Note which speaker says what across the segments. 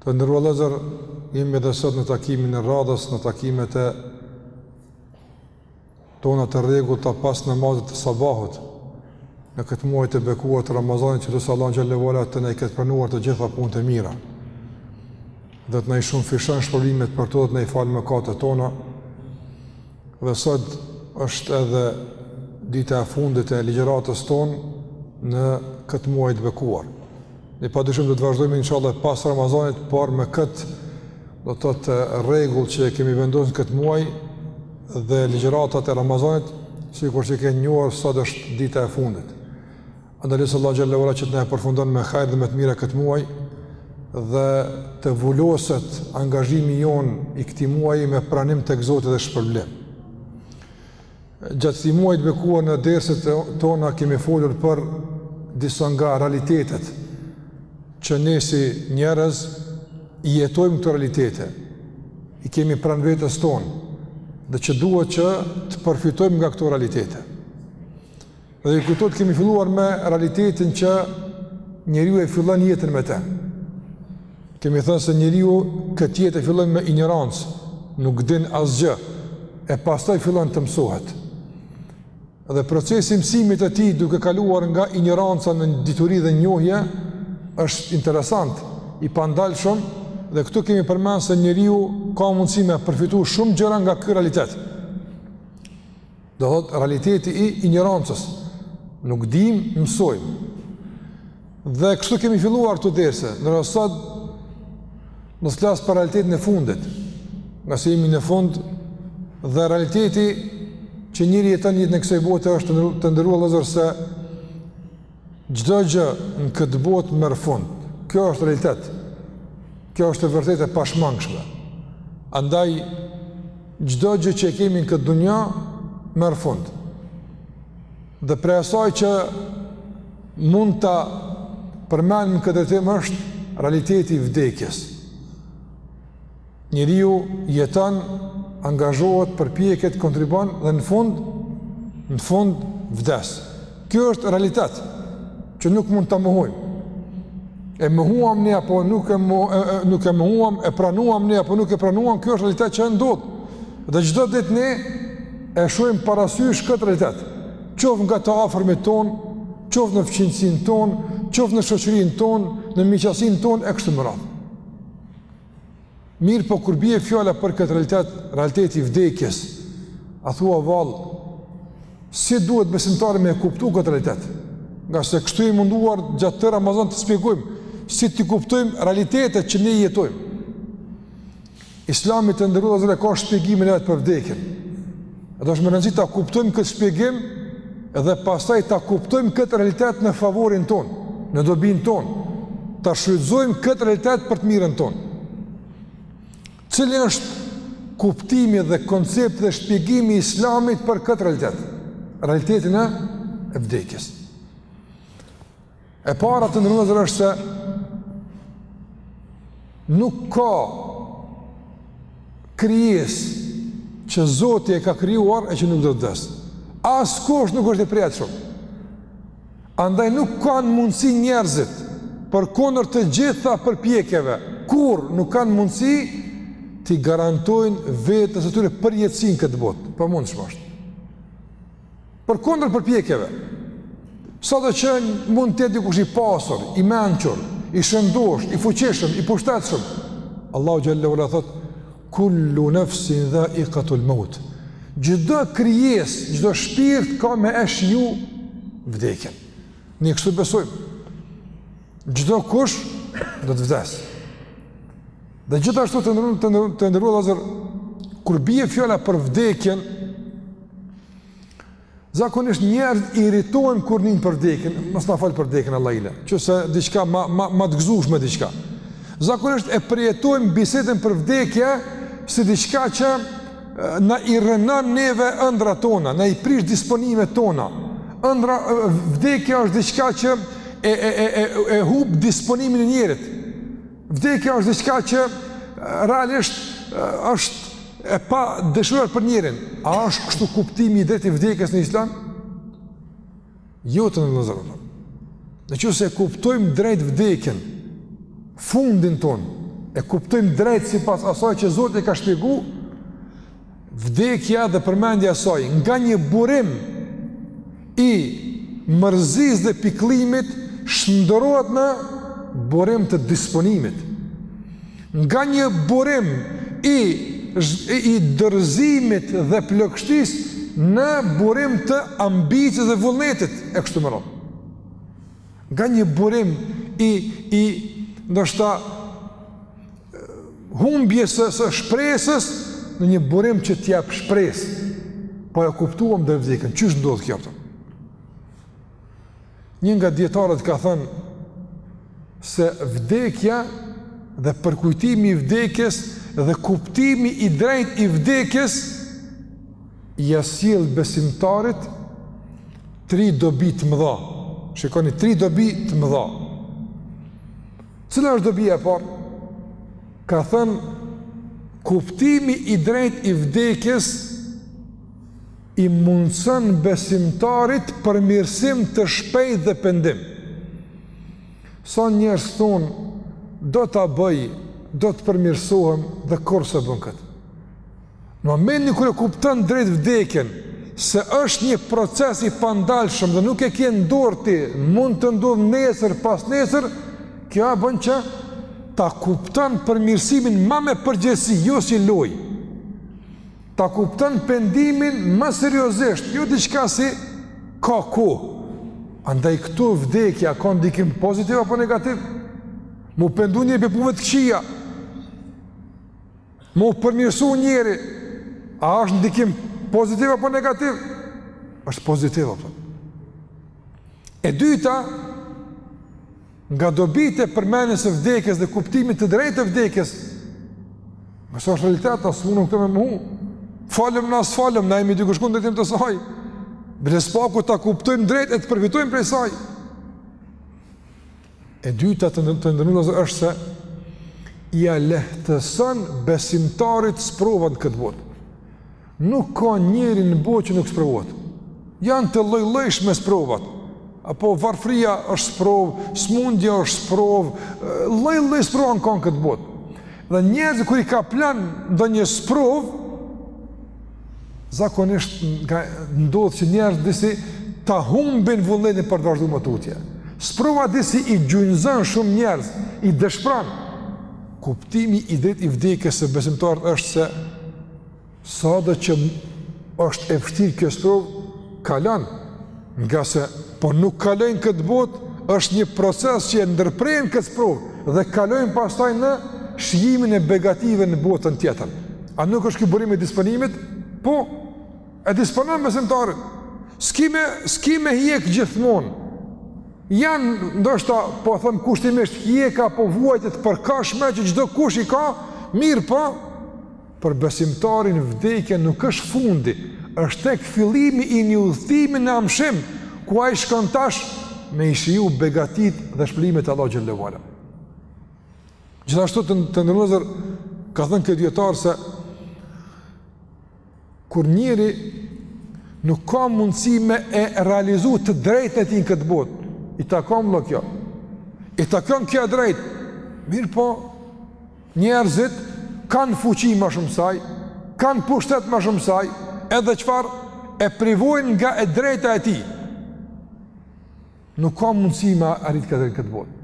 Speaker 1: Të nderuar vëllezër, jemi edhe sot në takimin e radhës, në takimet tona të rregullta pas namazit të sabahut. Në këtë muaj të bekuar të Ramazanit, që lus Allahun xhelle ve ala të na i ketë pranuar të gjitha punët e mira. Dhe të na i shumëfishon shpërblimet për to dhe të na i falë mëkatet tona. Dhe sot është edhe dita e fundit e ligjëratës tonë në këtë muaj të bekuar. Ne pa dyshim do të vazhdojmë inshallah pas Ramazanit, por me këtë do të thotë rregull që kemi vendosur këtë muaj dhe ligjëratat e Ramazanit, sikur që keni njohur sot është dita e fundit. Andaj lus Allahun xhelle ve ala që të na përfundon me hajr dhe me të mira këtë muaj dhe të vuloset angazhimi jonë i këtij muaji me pranim tek Zoti dhe shpërblim. Gjatë këtij muaji të bekuar në derset tona kemi folur për disa nga realitetet që ne si njerëz i jetojmë këto realitete, i kemi pranë vetes tonë dhe që duhet që të përfitojmë nga këto realitete. Dhe ju kujtohet kemi filluar me realitetin që njeriu e fillon jetën me të. Kemi thënë se njeriu këtë jetë e fillon me injorancë, nuk din asgjë, e pastaj fillon të mësohet. Dhe procesi i mësimit të tij duke kaluar nga injoranca në dituri dhe njohje, është interesant, i pandalshëm, dhe këtu kemi përmend se njeriu ka mundësi me përfitu shumë gjëra nga ky realitet. Do thotë realiteti i injorancës. Nuk dim, mësojmë. Dhe kështu kemi filluar këto derse, ndërsa sot do të flas për realitetin e fundit, ngase jemi në fund, dhe realiteti që njeriu e jeton në jetën e kësaj bote është të nderuar vëllezër se Çdo gjë në këtë botë merr fund. Kjo është realitet. Kjo është e vërtetë e pashmangshme. Andaj çdo gjë që kemi në këtë dunja merr fund. Dhe prej asaj që mund ta përmendim në këtë drejtim është realiteti i vdekjes. Njeriu jeton, angazhohet, përpjeket, kontribon dhe në fund, në fund vdes. Kjo është realitet që nuk mund ta mohojmë. E mohuam ne apo nuk e, mu, e, e nuk e mohuam, e pranuam ne apo nuk e pranuam, kjo është realitet që ndodh. Dhe çdo ditë ne e shohim parasysh këtë realitet. Qoftë nga të afërmit tonë, qoftë në fqinjësinë tonë, qoftë në shoqërinë tonë, në miqësinë tonë e kështu me radhë. Mirëpo kur bie fjala për këtë realitet, realiteti i vdekjes, a thua vallë, si duhet besimtari me e kuptu këtë realitet? Ngase kështu jemi munduar gjatë këtë Ramazan të shpjegojmë, si t'i kuptojmë realitetet që ne i jetojmë. Islami të nderuar vëllezër e ka shpjegimin e vet për vdekjen. Dhe është me rëndësi ta kuptojmë këtë shpjegim dhe pastaj ta kuptojmë këtë realitet në favorin tonë, në dobinë tonë. Ta shfrytëzojmë këtë realitet për të mirën tonë. Cili është kuptimi dhe koncepti dhe shpjegimi i Islamit për këtë realitet? Realitetin e vdekjes. E para të nderuar vëllezër është se nuk ka krijesë që Zoti e ka krijuar e që nuk do të vdesë. Askush nuk është i përjetshëm. Andaj nuk kanë mundësi njerëzit përkundër të gjitha përpjekjeve, kur nuk kanë mundësi t'i garantojnë vetes së tyre përjetësi në këtë botë, pamundshme është. Përkundër përpjekjeve, sado që mund të jetë dikush i pasur, i mençur, i shëndoshë, i fuqishëm, i pushtetshëm, Allahu xhel-le ve ala thotë, kullu nefsin dhaikatul meut, çdo krijesë, çdo shpirt ka me e shiju vdekjen. Ne kështu besojmë, çdokush do të vdes. Dhe gjithashtu të nderuar vëllezër, kur bie fjala për vdekjen, zakonisht njerëzit irritohen kur nijnë për vdekjen, mos na fol për vdekjen allahile, që se diçka ma, ma, ma të gëzushme diçka. Zakonisht e përjetojmë bisedën për vdekje si diçka që na i rrënon neve ëndrrat tona, na i prish disponimet tona. Ëndrra, vdekja është diçka që e, e, e, e, e hup disponimin e njerit. Vdekja është diçka që realisht është e padëshiruar për njerin. A është kështu kuptimi i drejtë i vdekjes në Islam? Jo të nderuar vëllezër. Në qoftë se e kuptojmë drejt vdekjen, fundin tonë, e kuptojmë drejt sipas asaj që Zoti e ka shpjegu, Vdekja dhe përmendja e saj nga një burim i mërzisë dhe pikëllimit shndërrohet në burim të disponimit. Nga një burim i i dorëzimit dhe plogështisë në burim të ambicies dhe vullnetit e kështu me radhë. nga një burim i i ndoshta humbjes së, së shpresës në një burim që të jap shpresë. Po e kuptuam drejt vdekjen. Qysh ndodh kjo apo? Një nga dijetarët ka thënë se vdekja dhe përkujtimi i vdekjes dhe kuptimi i drejtë i vdekjes ia sjell besimtarit tri dobi të mëdha. Shikoni tri dobi të mëdha. Cila është dobia e parë? Ka thënë kuptimi i drejtë i vdekjes i mundëson besimtarit përmirësim të shpejtë dhe pendim. Sa njerëz thonë, do ta bëj, do të përmirësohem dhe kurrë s'e bën këtë. Në momentin kur e kupton drejt vdekjen se është një proces i pandalshëm dhe nuk e ke n'dorë ti, mund të ndodhë nesër, pas nesër, kjo e bën që ta kupton përmirësimin ma me përgjegjësi, jo si lojë. Ta kupton pendimin më seriozisht, jo diçka si ka kohë. Andaj këtu vdekja ka ndikim pozitiv apo negativ? M'u pendu njeri prej punëve t'këqija, Me u përmirësu njeri, a është ndikim pozitiv apo negativ? është pozitiv, apo. E dyta, nga dobitë e përmendjes së vdekjes dhe kuptimit të drejtë të vdekjes, masi është realitet, as s'mund kët me mohu, falëm na s'falëm, na jemi duke shku n'drejtim të saj, bile së paku ta kuptojmë drejt e të përfitojmë prej saj, E dyta të ndërmjet tyre është se ia lehtëson besimtarit sprovat n'këtë botë. Nuk ka njeri në botë që nuk sprovohet. Janë të lloj-llojshme sprovat. Apo varfëria është sprovë, smundja është sprovë, lloj-lloj sprova ka n'këtë botë. Dhe njerëzit kur i kaplon ndonjë sprovë, Zakonisht ndodh që njerëzit disi ta humbin vullnetin për të vazhdu më tutje. Sprova disi i gjunjëzon shumë njerëz, i dëshpron. Kuptimi i drejtë i vdekjes te besimtarët është se sado që është e vështirë kjo sprovë, kalon. Ngase, po nuk kaloi n'këtë botë, është një proces që e ndërpren këtë sprovë dhe kalon pastaj në shijimin e begative në botën tjetër. A nuk është ky burim i disponimit? Po, e disponon besimtarin. S'ki me, s'ki me hjek gjithmonë. Janë, ndoshta, po them kushtimisht, hjeka apo vuajtje të përkohshme që çdokush i ka, mirëpo, Për besimtarin vdekja nuk është fundi, është tek fillimi i një udhëtimi në amshim, ku ai shkon tash me i shiju begatitë dhe shpërblimet e Allahut Xhel-le ve Ala. Gjithashtu të nderuar vëllezër, ka thënë këta dijetarë se, kur njeri nuk ka mundësi me e realizu të drejtën e tij në këtë botë, i takon më kjo, i takon kjo e drejtë, mirëpo, Njerëzit kanë fuqi ma shumë se ai, kanë pushtet ma shumë se ai, edhe çfarë e privojnë nga e drejta e tij. Nuk ka mundësi me arrit këtë në këtë botë.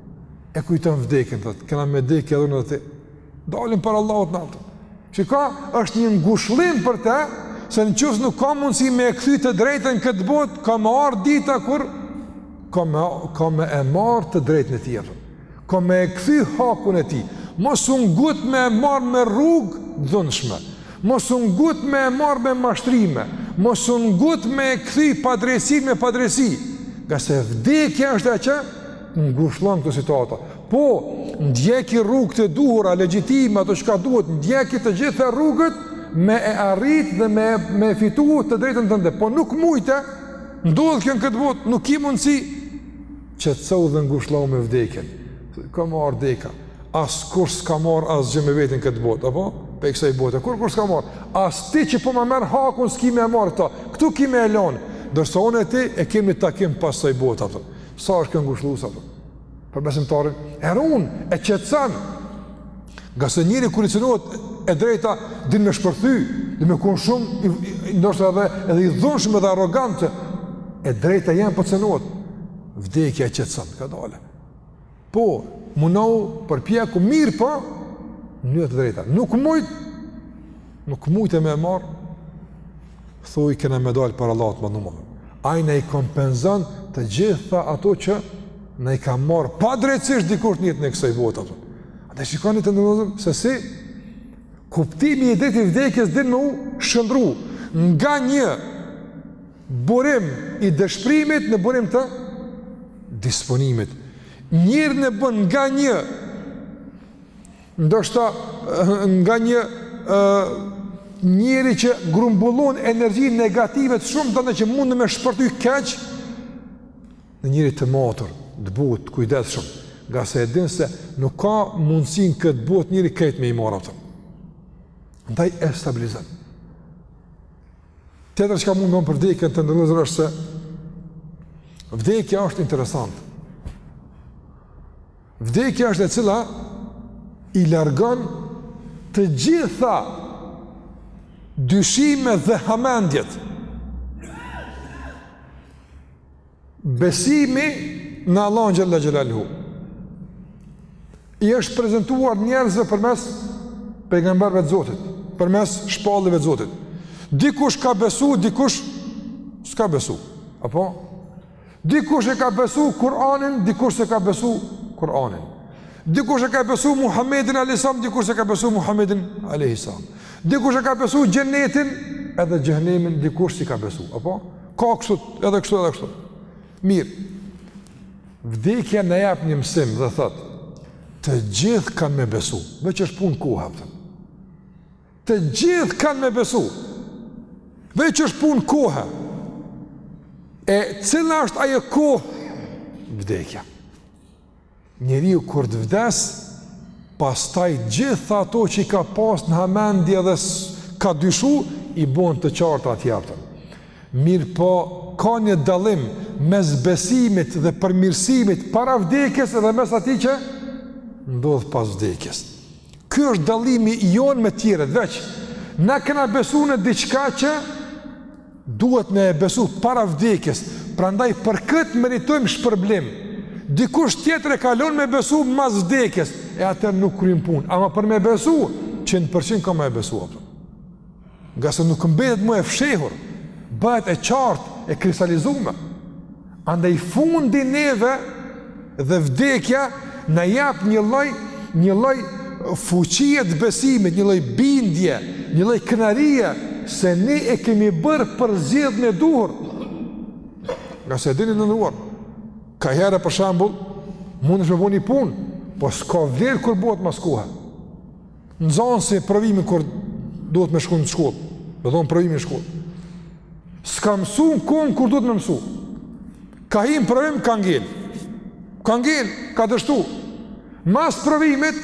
Speaker 1: E kujton vdekjen, thotë, kena me dek edhe ne të dalim para Allahut naltë. Çka është një ngushëllim për të, se në qoftë se nuk ka mundësi me e kthy të drejtën në këtë botë, ka me ardh dita kur ka me, ka me e marr të drejtën e tij. Ka me e kthy hakun e tij. Mos u ngut me e marrë me rrugë të dhunshme. Mos u ngut me e marrë me mashtrime. Mos u ngut me e kthy padrejtësinë me padrejtësi. Ngase vdekja është ajo që ngushllon në këto situata. Po, ndjeki rrugë të duhura, legjitime, ato çka duhet, ndjeki të gjitha rrugët me e arrit dhe me, me fitu të drejtën tënde. Po nuk mujte, ndodh kjo në këtë botë, nuk ki mundësi, qetësohu dhe ngushëllohu me vdekjen. Ka me ardh deka. Askush s'ka marr asgjë me veten këtë botë, apo? Prej kësaj bote. Kurkush s'ka marr? As ti që po ma merr hakun s'ki me e marr këto. Ktu ki me e lon. Ndërsa unë e ti e kemi takim pas kësaj bote apo. Sa është kjo ngushëllues apo? Për besimtarin, e run, e qetëson. Ngase njeri kur i cenohet e drejta, din me shpërthy, din me kon shumë, ndoshta edhe, edhe i dhunshëm edhe arrogant, e drejta jonë po cenohet, vdekja e qetëson, kadale. Po, munohu përpjeku mirëpo në rrugë të drejta. Nuk mujte, nuk mujte me e marrë, thuj kena me dalë para Allahut të më numëve. Ai na i kompenzon të gjitha ato që na i ka marrë padrejtësisht dikush në jetën e kësaj bote, Dhe shikoni të nderuar vëllezër, se si kuptimi i drejtë i vdekjes din me u shëndru nga një burim i dëshprimit në burim të disponimit. Njerin e bën nga një, ndoshta nga një njeri që grumbullon energji negative të shumtë dhe që mundet me shpërthy keq, në njeri të matur, të butë, të kujdesshëm, ngase e din se nuk ka mundësi në këtë botë njeri krejt me i marrë, a kupton. Andaj e stabilizon. Tjetër çka mund të themi për vdekjen, të nderuar vëllezër, është se vdekja është interesante. Vdekja është e cila i largon të gjitha dyshimet dhe hamendjet. Besimi në Allahun Xhele Xhelaluhu i është prezentuar njerëzve përmes pejgamberëve të Zotit, përmes shpalljeve të Zotit. Dikush ka besu, dikush s'ka besu. Apo? Dikush e ka besu Kur'anin, dikush s'e ka besu Kur'anin. Dikush e ka besu Muhammedin a.s. Dikush s'e ka besu Muhammedin a.s. Dikush e ka besu xhenetin edhe xhehenemin, dikush s'i ka besu. Apo? Ka kështu, edhe kështu, edhe kështu. Mirë, vdekja na jap një mësim dhe thotë, të gjithë kanë me besu, veç është punë kohe, a kupton. Të gjithë kanë me besu, veç është punë kohe. E cila është ajo kohë, vdekja. Njeriu kur të vdes, pastaj gjitha ato që i ka pas në hamendje dhe ka dyshu, i bohen të qarta atje, a kupton. Mirëpo, ka një dallim mes besimit dhe përmirësimit para vdekjes dhe mes atij që ndodh pas vdekjes. Ky është dallimi i jonë me tjerët, veç na kena besu në diçka që Duhet me e besu para vdekjes, prandaj për këtë meritojmë shpërblim. Dikush tjetër e ka lon me besu mas vdekjes, e atëherë nuk kryn punë. Ama për me besu, qind për qind ka me e besu. A kupton. Ngase nuk mbetet më e fshehur, bëhet e qartë, e kristalizume. Andaj fundi neve dhe vdekja na jep një lloj një lloj fuqie të besimit, një lloj bindje, një lloj krenarie se ne e kemi bërë përzgjedhjen e duhur. Ngase e dini, të nderuar, ka herë për shembull, mundesh me bo një punë, po s'ka vlerë kur bëhet mas kohe. Nxënësi provimin kur duhet me shku në shkollë, me dhonë provimin në shkollë. S'ka mësu në kohën kur duhet me mësu. Ka hi në provim, ka ngel. Ka ngel, ka dështu. Mas provimit,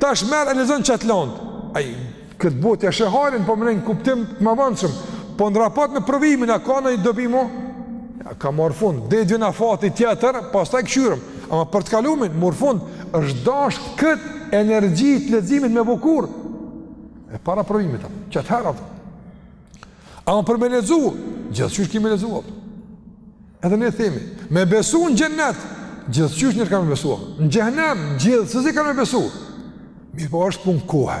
Speaker 1: tash merr e lexon qat landë. Ai, në këtë botë ja sheh hajrin, po mendoj në një kuptim të mëvonshëm. Po në raport me provimin, a ka naj dobi mo? Ja ka marrë fund, edhe dy në afatin tjetër, pastaj kqyrim, ama për të kalumin murr fund, është dasht këtë energji të leximit me vu kur, e para provimit, qatëherët, ama për me lexu, gjithqysh kemi lexu, edhe ne themi, me besu në xhenet, gjithqysh njeri ka me besu, në xhehenem, gjithsesi ka me besu, mirëpo është punë kohë,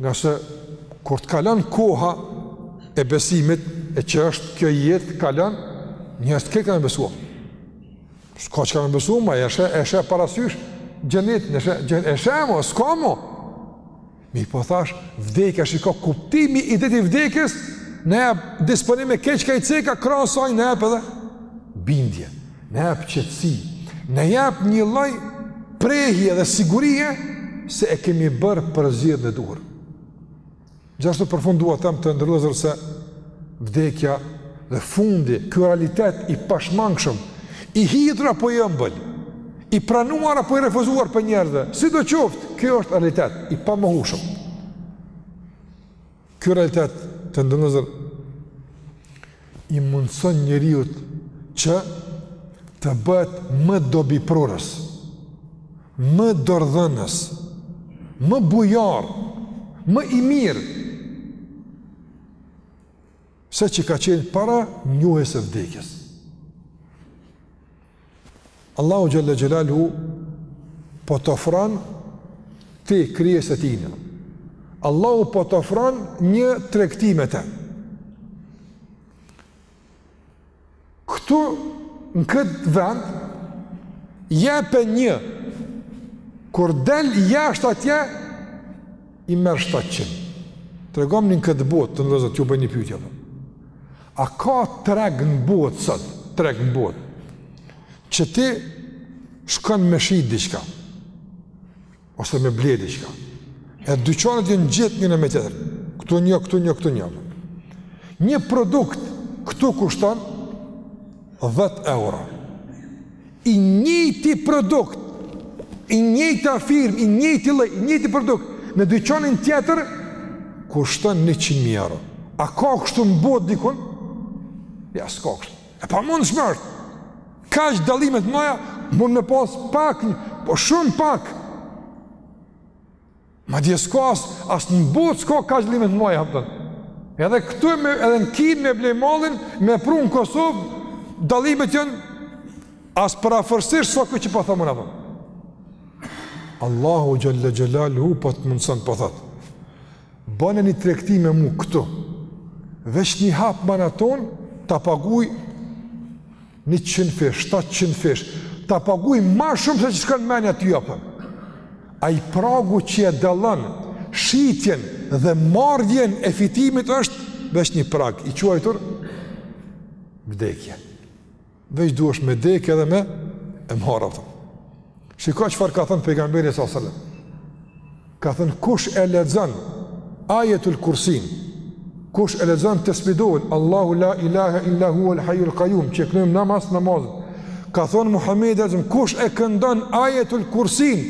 Speaker 1: Ngase, kur të kalon koha e besimit, e që është kjo jetë, kalon, njerëzit krejt kanë me besu. S'ka çka me besu, ma e sheh, e sheh parasysh, xhenetin e sheh, xhen, e sheh mo, s'ka mo. Mirëpo thash, vdekja që ka kuptimi i drejtë i vdekjes, ne e disponime keqë ka i ceka, kranë saj, ne e pëdhe, bindje. Na jep qetësi, na jep një lloj prehje dhe sigurie se e kemi bërë përzgjedhjen e duhur. Gjithashtu përfunduam të nderuar vëllezër se vdekja dhe fundi, ky realitet i pashmangshëm, i hidhur apo i ëmbël, i pranuar apo i refuzuar për njerëzve, sido qoftë, kjo është realitet, i pamohueshëm. Ky realitet të nderuar vëllezër i mundëson njeriut që të bëhet më dobiprurës, më dorëdhënës, më bujar, më i mirë se ç'ka qenë para njohjes së vdekjes. Allahu xhel-le xhelaluhu po të ofron ty krijesë e tina. Allahu po të ofron një tregti me të. Këtu në këtë vend jepe një kur del jashtë atje i merr 700. Tregomni në këtë botë të nderuar t'ju bëj një pyetje, po. A ka treg në botë sot, treg në botë, që ti shkon me shit diçka, ose me ble diçka, e dyqanet janë ngjitë njëna me tjetrën, këtu një, këtu një, këtu një. Një produkt këtu kushton 10 euro, I njëjti produkt, i njëjta firmë, i njëjti lloj, i njëjti produkt në dyqanin tjetër kushton 100 mijë euro. A ka kështu në botë dikund? Ja, s'ka kështu. E pamundshme është. Kaq dallime të mëdha, mund me pas pak, po shumë pak. Madje s'ka as, as në botë s'ka kaq dallime të mdhaja, kupton. Edhe këtu me, edhe në Kinë me ble mallin, me pru në Kosovë, dallimet janë as përafërsisht sa kjo që po thom na, kupton. Allahu xhelle xhelaluhu po të mundëson po thotë. Bane një tregti me mu këtu, veç një hap ma n'atë anë, ta paguj Njëqind fish, shtatëqind fish, ta paguj ma shumë se ç'të shkon menja ty, kupton. Ai pragu që e dallon shitjen dhe marrjen e fitimit është veç një prag, i quajtur vdekje. Veç duhesh me dekë edhe me e marrë ato. Shiko çfarë ka thënë pejgamberi sallallahu alajhi wasallam. Ka thënë kush e lexon Ajetul Kursin, kush e lexon tespih dovën, Allahu la ilaha illa huwa al-hayyul qayyum, që e knojmë na mas namazi. Ka thënë Muhamedi alejhi selam kush e këndon Ajetul Kursin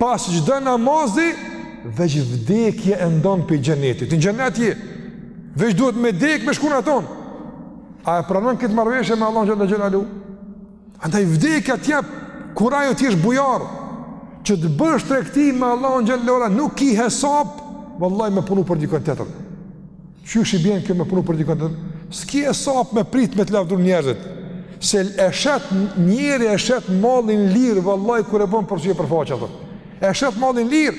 Speaker 1: pas çdo namazi, veç vdekja e ndon prej xhenetit. Në xhenet je. Veç duhet me dek me shku n'atë anë. A e pranon këtë marrëveshje me Allahun xhelle xhelaluhu? Andaj vdekja të jep kurajo të jesh bujar, që të bësh tregti me Allahun xhelle xhelaluhu, nuk ki hesap, vallahi me punu për dikon tjetër. Qysh i bjen kjo me punu për dikon tjetër? S'ki hesap me prit me të lavdu njerëzit. Se e shet njeri e shet mallin lirë, vallahi kur e bën për sy e për faqe atë. E shet mallin lir.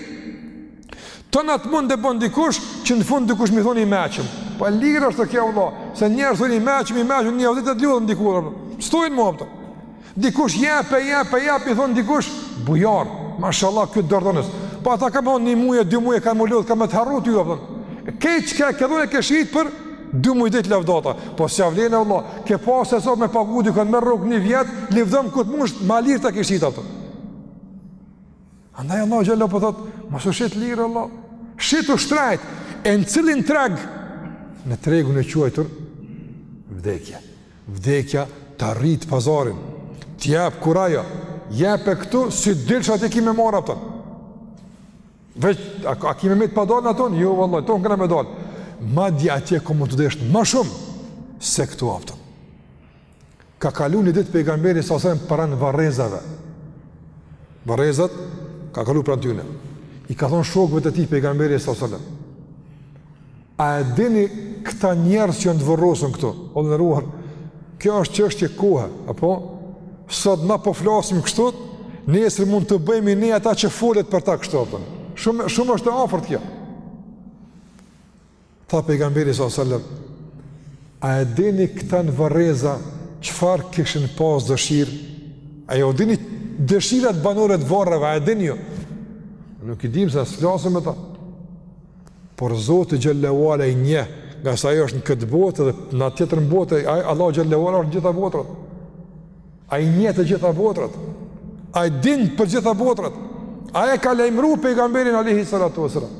Speaker 1: Ti mund të bën diçka që në fund dikush me të thonë i mençëm. Po lirë është kjo vëlla, se një herë të thonë i mençëm, i mençëm, një-dy ditë e lodhen dikur. S'të thonë ma, kupton. Dikush jep, jep, jep, i thonë dikush bujar. Mashallah, ky dorëdhonës. Po ata kanë bo një muj, dy muj, kanë me u lodhë, kanë me të harru ty, kupton. Krejt çka ke dhonë e ke shit për dy muj ditë lavdata. Po s'ia vlen vëlla, ke pasë hesap me pagu dikon, me rrogë një vjet, livdom këtë mund është ma lirë të kish qit atë. Andaj Allahu xhelle xhelaluhu, po thot, mos u shit lirë vëlla, shitu shtrejt, e në cilin treg, në tregun e quajtur, vdekja, vdekja ta rrit pazarin, të jep kurajo, jepe këtu, si të dilsh atje ki me marrë, kupton, veç, a, a ki me met pa dalë n'atë anë, jo, vallah, tonë kena me dalë, madje atje ka me t'u deshtë, ma shumë, se këtu, kupton. Ka kalu një ditë pejgamberi sallallahu alajhi wasallam pranë varrezave. Varrezat ka kalu pranë tyne. I ka thonë shokëve të tij pejgamberi sallallahu alajhi wasallam. A e dini këta njerëz që janë të varrosur këtu? O të nderuar, kjo është çështje kohe, apo sot na po flasim kështu, nesër mund të bëhemi ne ata që folet për ta kështu apo. Shumë shumë është e afërt kjo. Tha pejgamberi sallallahu alajhi wasallam, a e dini këta në varreza çfarë kishin pas dëshirë? A jau dini dëshirat banorëve të varreve, a e dini ju? Jo? Nuk i dim se as flasim me ta. Por Zoti xhel-le ue ala i njeh, ngase ai është në këtë botë dhe në atë tjetrën botë, ai Allah xhel-le ue ala është në gjitha botrat. Ai i njeh të gjitha botrat. Ai din për gjitha botrat. Ai e ka lajmëru pejgamberin alayhi salatu wasalam.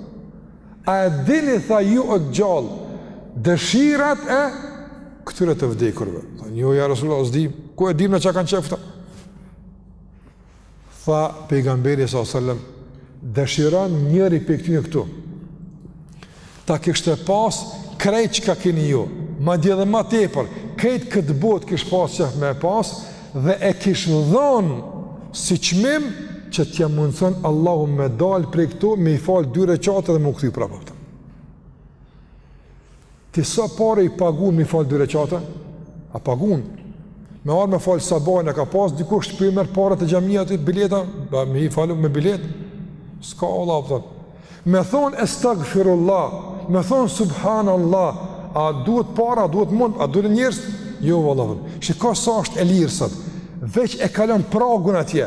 Speaker 1: A e dini, tha ju o të gjallë, dëshirat e këtyre të vdekurve? Thanë jo, ja Resulallah, s'dim, ku e dim na ça kanë qef këta? Tha pejgamberi s.a.s. Dëshiron njëri prej këtyre këtu. Ta kishte pas krejt çka keni ju, madje edhe ma tepër, krejt këtë botë kish pas qef me e pas, Dhe e kish dhonë si çmim që t'ja mundëson Allahu me dalë prej këtu, me i falë dy reqate dhe me u kthy prapë. Ti sa pare i pagun me i falë dy reqate? A pagun? Me ardhë me falë sabahin, a ka pas dikush që i merr pare te xhamia, te bileta? Ba, me i falë me bilet? S'ka vallah. Me thonë estagfirullah, me thonë subhanallah, a duhet para, a duhet mund, a duhet njerëz? Jo, vallahi, shiko sa është e lirë sot, veç e kalon pragun atje,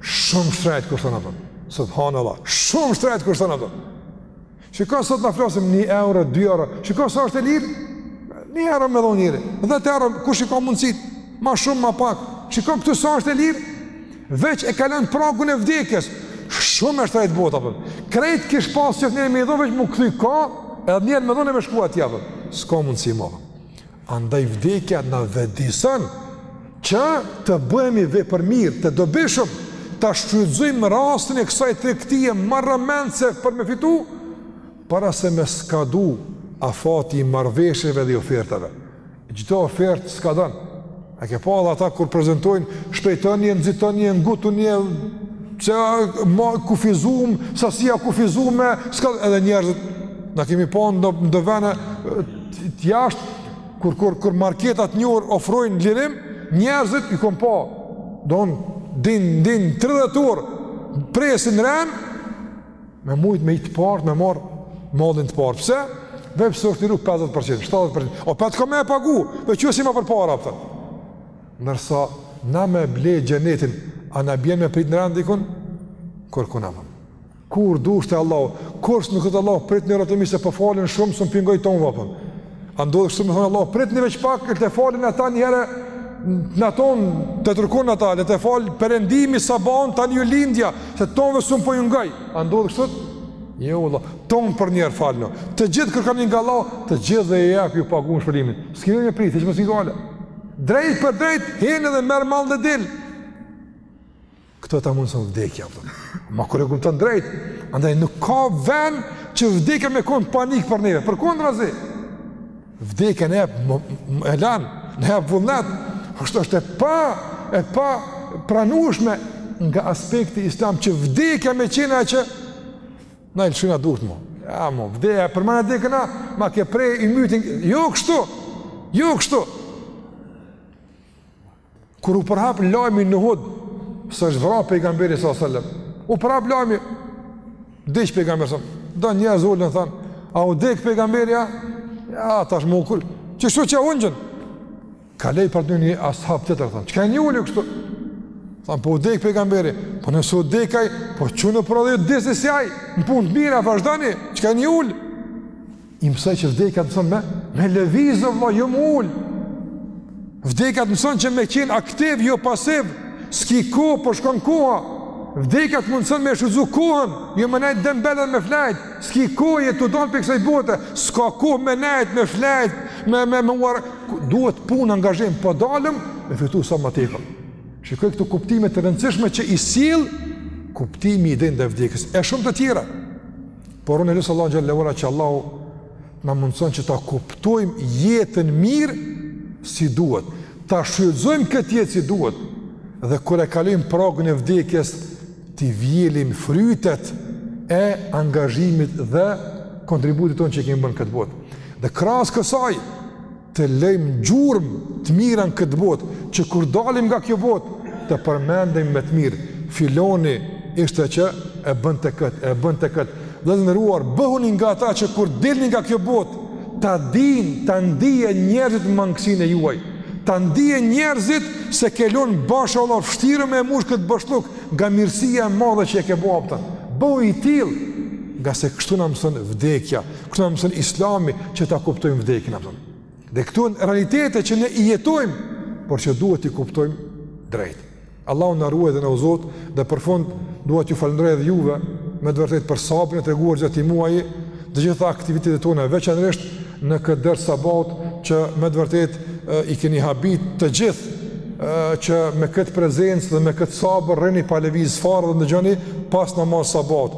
Speaker 1: shumë shtrajtë kushton atje, subhanallah, shumë shtrajtë kushton atje. Shiko sot na flasim një euro, dy euro, shiko sa është e lirë? Një euro me dhonë njëri, dhetë euro, kush i ka mundësit, ma shumë, ma pak, shiko këtu sa është e lirë? Veç e kalon pragun e vdekjes. Shumë e shtrejt bohet. Krejt kish pas qef njëri me i dhonë, veç m'u kthy ka, edhe njerë me dhonë e me shku atje. S'ka mundësi ma. Andaj vdekja na vetëdijeson, që të bëhemi vepërmirë, të dobishëm, ta shfrytëzojmë rastin e kësaj tregtie marramendëse për me fitu, para se me skadu afati i marrëveshjeve dhe i ofertave. Çdo ofertë skadon. A ke pa edhe ata kur prezantojnë shpejtoni, nxitoni, ngutuni, pse më kufizum, sasia e kufizume, s'ka edhe njerëzit. Na kemi pa në do vene të jashtë kur kur kur marketat një orë ofrojnë lirim, njerëzit i kom pa. Don din din 30 orë presin ren Me mujtë me hi të partë, me marë mallin të partë. Pse? Veç pse është liru 50%, 70%. Opet ka me e pagu, veç jo si ma përpara. Nërsa, na me ble xhenetin, a na bjen me prit në ren dikun? Kurrkun ma? Kur dush te Allahu, kurr s'nuk thotë Allahu prit në rëtë mi se po folin shumë, s'mun po i ngoj tonë vapën. A ndodh kështu me thonë Allah, pritni veç pak, le të falen ata një herë, në tonë të kërkojnë ata, le të falet perëndimi sabahun, tani lindja, se tonëve s'mun po ju ngoj. A ndodhë kështu? Jo, Allah, tonë përnjëherë falen. Të gjithë kërkojnë nga Allahu, të gjithë dhe u jep, ju paguan shpërblimin. Së kemi një pritë, e që më si gale. Drejtpërdrejt, hin edhe merr mall dhe dil. Këto ta mundëson vdekja, por ama kur e kupton drejt, andaj nuk ka ven që vdekja me konë panik për neve, përkundrazi. Vdekja na jep elan, na jep vullnet, është është e pa, e papranushme nga aspekti islam që vdekja me qenë që na i lëshojmë durt mu. Ja, mu, vdekja, për mëna dekëna, ma ke prej i mytin, jo kështu, jo kështu. Kur u përhap lajmi në Uhud, se është vra pejgamberi s.a.s. U përhap lajmi, diq pejgamberi s.a.s. Do njerëz u ulën, thanë, a u dek pejgamberi, a? Ja, tash m'u ul. Qeshtu u ungjën. Kaloi pranë një ashab tjetër, tha, çka jeni ulë kështu? Thanë, po u dek pejgamberi, po nëse u dek ai, po çonu pra edhe ju disni si ai, në punë të mira, vazhdoni, çka jeni ulë? I mësoj që vdekja të mëson me, me lëviz, vlla, jo m'u ul. Vdekja të mëson që me qenë aktiv, jo pasiv. S'ki kohë, po shkon koha. Vdekja të mundëson me shfrytëzu kohën, jo me nejtë dembel e me flejt. S'ki kohë, je tu dalë prej kësaj bote. S'ka kohë me nejtë, me flejt, me, me, me uar. Duhet punë, angazhim, po dalëm, me fitu sa ma tepër. Shikoj këto kuptime të rëndësishme që i sjell kuptimi i dhënë ndaj vdekjes e shumë të tjera. Por unë e lus Allahun xhelle ue ala që Allahu na mundson që ta kuptojmë jetën mirë si duhet, ta shfrytëzojmë këtë jetë si duhet dhe kur e kalojmë pragun e vdekjes t'i vjelim frytet e angazhimit dhe kontributit tonë që kemi bë në këtë botë. Dhe krahas kësaj Të lëjmë gjurmë të mira në këtë botë, që kur dalim nga kjo botë, të përmendemi me të mirë, filani ishte që e bënte këtë, e bënte këtë, dhe të nderuar, bëhuni nga ata që kur dilni nga kjo botë, ta dinë, ta ndiejnë njerëzit mangësinë e juaj, ta ndiejnë njerëzit se ke lonë boshllëk, vështirë me mushë këtë boshllëk, nga mirësia e madhe që e ke bo apëtën, bëhu i tillë, ngase kështu na mëson vdekja, Kështu na mëson Islami që ta kuptojmë vdekjen apo. Dhe këto janë realitete që ne i jetojmë, por që duhet t'i kuptojmë drejt. Allahu na ruajt dhe na udhëzoftë dhe për fund duhet t'ju falënderoj edhe juve me të vërtetë për sabrin e treguar gjatë këtij muaji, të gjitha aktivitetet tona veçanërisht në këtë ders sabahit që me të vërtetë i keni habit të gjithë që me këtë prezencë dhe me këtë sabër rrini pa lëviz fare dhe ndëgjoni pas namazit sabahit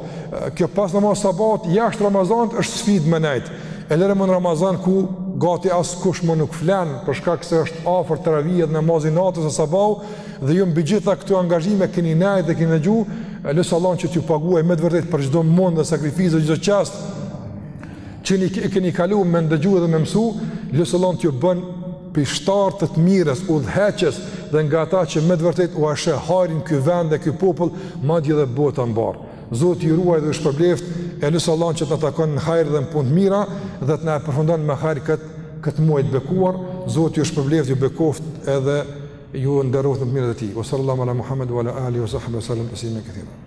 Speaker 1: Kjo pas namazit sabahit, jashtë Ramazanit është sfidë me nejt. E lëre mo në Ramazan ku gati askush më nuk flen, për shkak se është afër teravija edhe namazi natës e sabahu, dhe ju mbi gjitha këto angazhime keni nejt dhe keni ndëgju, e lus Allahun që t'ju paguaj me të vërtetë për çdo mund dhe sakrificë dhe çdo çast, që keni kalu me ndëgju dhe me mësu, lus Allahun t'ju bën Pishtarë të të mirës, udhëheqës dhe nga ata që me të vërtetë ua sheh hajrin ky vend dhe ky popull, madje dhe bota e mbarë. Zoti ju ruajtë dhe ju shpërbleftë, e lus Allahun që të na takon në hajër dhe në punë të mira dhe të na e përfundon me hajër këtë këtë muaj të bekuar, Zoti ju shpërbleftë, ju bekoftë edhe ju nderoftë me të mirat e Tij. Wa sallallahu ala Muhammed wa ala alihi wa sahbihi wa sallam taslimen kathira.